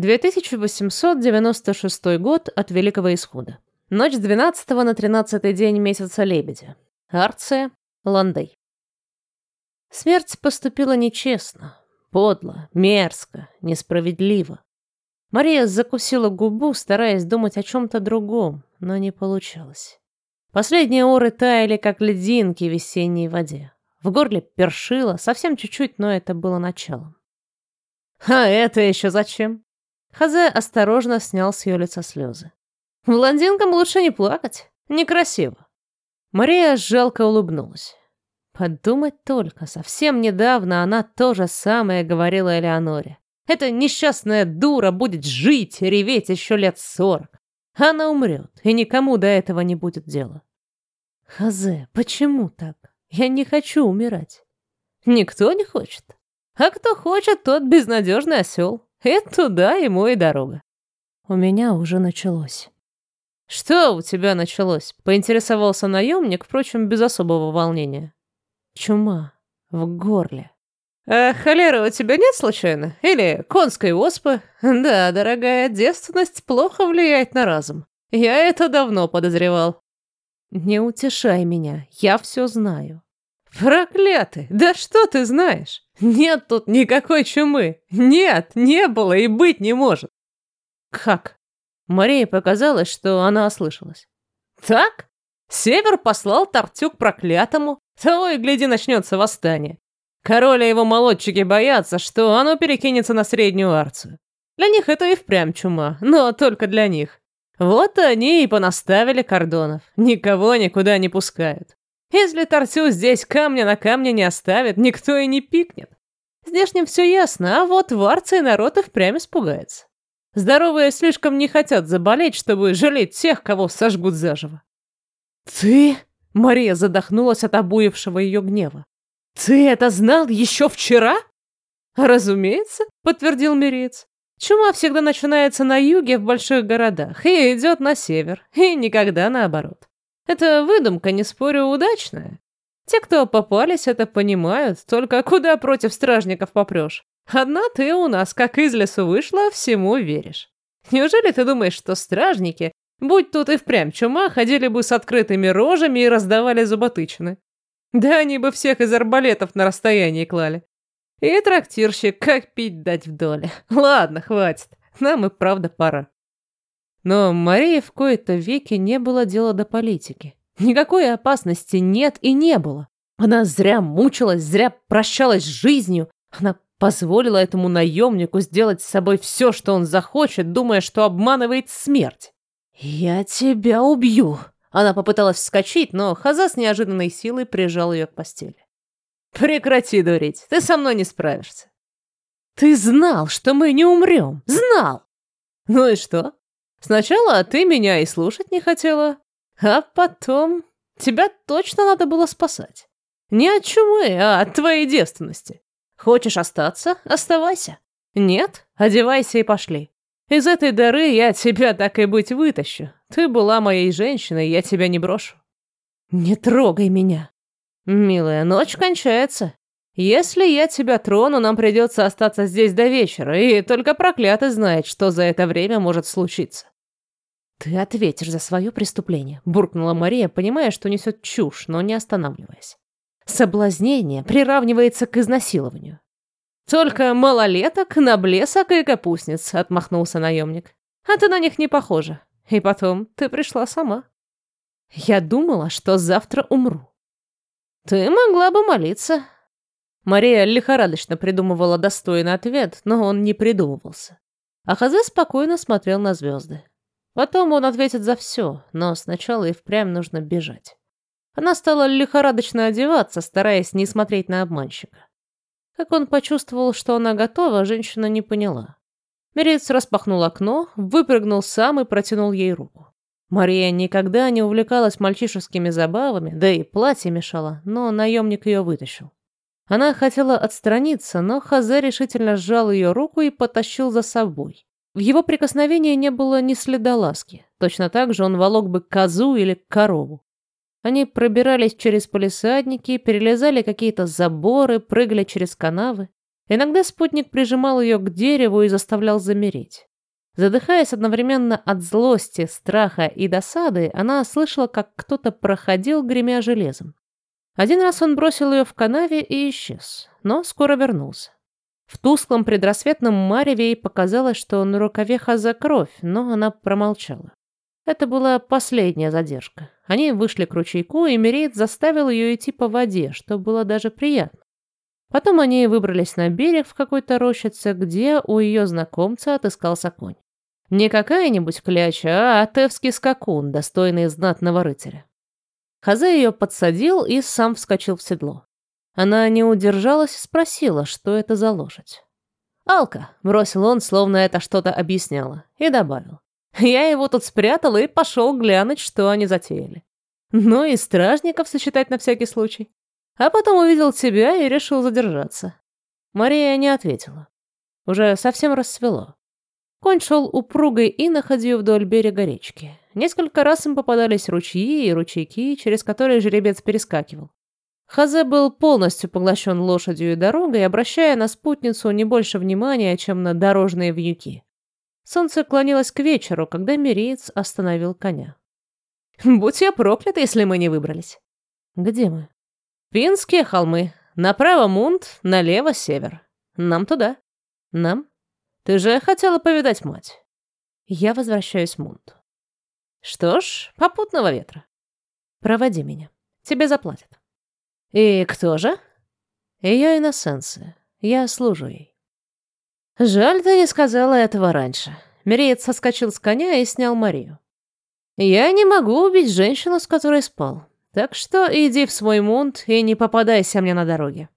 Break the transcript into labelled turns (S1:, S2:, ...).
S1: 2896 год от Великого Исхода. Ночь с 12 на 13 день месяца Лебедя. Арция, Ландей. Смерть поступила нечестно, подло, мерзко, несправедливо. Мария закусила губу, стараясь думать о чем-то другом, но не получалось. Последние оры таяли, как льдинки в весенней воде. В горле першило, совсем чуть-чуть, но это было началом. «А это еще зачем?» Хазе осторожно снял с ее лица слезы. «Блондинкам лучше не плакать. Некрасиво». Мария жалко улыбнулась. Подумать только, совсем недавно она то же самое говорила Элеоноре. Эта несчастная дура будет жить, реветь еще лет сорок. Она умрет, и никому до этого не будет дела. Хазе, почему так? Я не хочу умирать. Никто не хочет. А кто хочет, тот безнадежный осел. И туда ему и дорога. У меня уже началось. Что у тебя началось? Поинтересовался наемник, впрочем, без особого волнения. Чума в горле. «А холера у тебя нет случайно? Или конской оспы? Да, дорогая, девственность плохо влияет на разум. Я это давно подозревал». «Не утешай меня, я все знаю». «Проклятый! Да что ты знаешь? Нет тут никакой чумы! Нет, не было и быть не может!» «Как?» Марии показалось, что она ослышалась. «Так? Север послал Тартюк проклятому, того и гляди начнется восстание. Король и его молодчики боятся, что оно перекинется на Среднюю Арцию. Для них это и впрямь чума, но только для них. Вот они и понаставили кордонов. Никого никуда не пускают. Если Тартю здесь камня на камне не оставит, никто и не пикнет. Здешним все ясно, а вот в Арции народ и впрямь испугается. Здоровые слишком не хотят заболеть, чтобы жалеть тех, кого сожгут заживо. «Ты?» — Мария задохнулась от обуявшего ее гнева. «Ты это знал еще вчера?» «Разумеется», — подтвердил Мирец. «Чума всегда начинается на юге в больших городах и идет на север, и никогда наоборот. Это выдумка, не спорю, удачная. Те, кто попались, это понимают, только куда против стражников попрешь? Одна ты у нас, как из лесу вышла, всему веришь. Неужели ты думаешь, что стражники, будь тут и впрямь чума, ходили бы с открытыми рожами и раздавали зуботычины? Да они бы всех из арбалетов на расстоянии клали. И трактирщик, как пить дать в доле. Ладно, хватит. Нам и правда пора. Но Марии в кои-то веки не было дела до политики. Никакой опасности нет и не было. Она зря мучилась, зря прощалась с жизнью. Она позволила этому наемнику сделать с собой все, что он захочет, думая, что обманывает смерть. «Я тебя убью!» Она попыталась вскочить, но Хаза с неожиданной силой прижал ее к постели. «Прекрати дурить, ты со мной не справишься». «Ты знал, что мы не умрем! Знал!» «Ну и что? Сначала ты меня и слушать не хотела, а потом тебя точно надо было спасать. Не от чумы, а от твоей девственности. Хочешь остаться? Оставайся. Нет? Одевайся и пошли. Из этой дыры я тебя так и быть вытащу. Ты была моей женщиной, я тебя не брошу. Не трогай меня. Милая, ночь кончается. Если я тебя трону, нам придется остаться здесь до вечера, и только проклятый знает, что за это время может случиться. Ты ответишь за свое преступление, буркнула Мария, понимая, что несет чушь, но не останавливаясь. Соблазнение приравнивается к изнасилованию. Только малолеток, наблесок и капустниц, отмахнулся наемник. А ты на них не похожа. И потом ты пришла сама. Я думала, что завтра умру. Ты могла бы молиться. Мария лихорадочно придумывала достойный ответ, но он не придумывался. А спокойно смотрел на звезды. Потом он ответит за все, но сначала и впрямь нужно бежать. Она стала лихорадочно одеваться, стараясь не смотреть на обманщика. Как он почувствовал, что она готова, женщина не поняла. Мерец распахнул окно, выпрыгнул сам и протянул ей руку. Мария никогда не увлекалась мальчишескими забавами, да и платье мешало, но наемник ее вытащил. Она хотела отстраниться, но Хазе решительно сжал ее руку и потащил за собой. В его прикосновении не было ни следа ласки. Точно так же он волок бы козу или корову. Они пробирались через полисадники, перелезали какие-то заборы, прыгали через канавы. Иногда спутник прижимал ее к дереву и заставлял замереть. Задыхаясь одновременно от злости, страха и досады, она слышала, как кто-то проходил, гремя железом. Один раз он бросил ее в канаве и исчез, но скоро вернулся. В тусклом предрассветном мареве ей показалось, что на рукаве Хаза кровь, но она промолчала. Это была последняя задержка. Они вышли к ручейку, и Мерейд заставил ее идти по воде, что было даже приятно. Потом они выбрались на берег в какой-то рощице, где у ее знакомца отыскался конь. Не какая-нибудь кляча, а атевский скакун, достойный знатного рыцаря. Хазе ее подсадил и сам вскочил в седло. Она не удержалась и спросила, что это за лошадь. «Алка», — бросил он, словно это что-то объясняло, и добавил. «Я его тут спрятал и пошел глянуть, что они затеяли. Ну и стражников сочетать на всякий случай. А потом увидел тебя и решил задержаться». Мария не ответила. Уже совсем рассвело. Конь шел упругой и находил вдоль берега речки. Несколько раз им попадались ручьи и ручейки, через которые жеребец перескакивал. Хазе был полностью поглощен лошадью и дорогой, обращая на спутницу не больше внимания, чем на дорожные вьюки. Солнце клонилось к вечеру, когда Мириец остановил коня. «Будь я проклят, если мы не выбрались». «Где мы?» «Пинские холмы. Направо Мунт, налево север. Нам туда». «Нам?» Ты же хотела повидать мать. Я возвращаюсь в Мунт. Что ж, попутного ветра. Проводи меня. Тебе заплатят. И кто же? Ее иносенция. Я служу ей. Жаль, ты не сказала этого раньше. Миреец соскочил с коня и снял Марию. Я не могу убить женщину, с которой спал. Так что иди в свой мунт и не попадайся мне на дороге.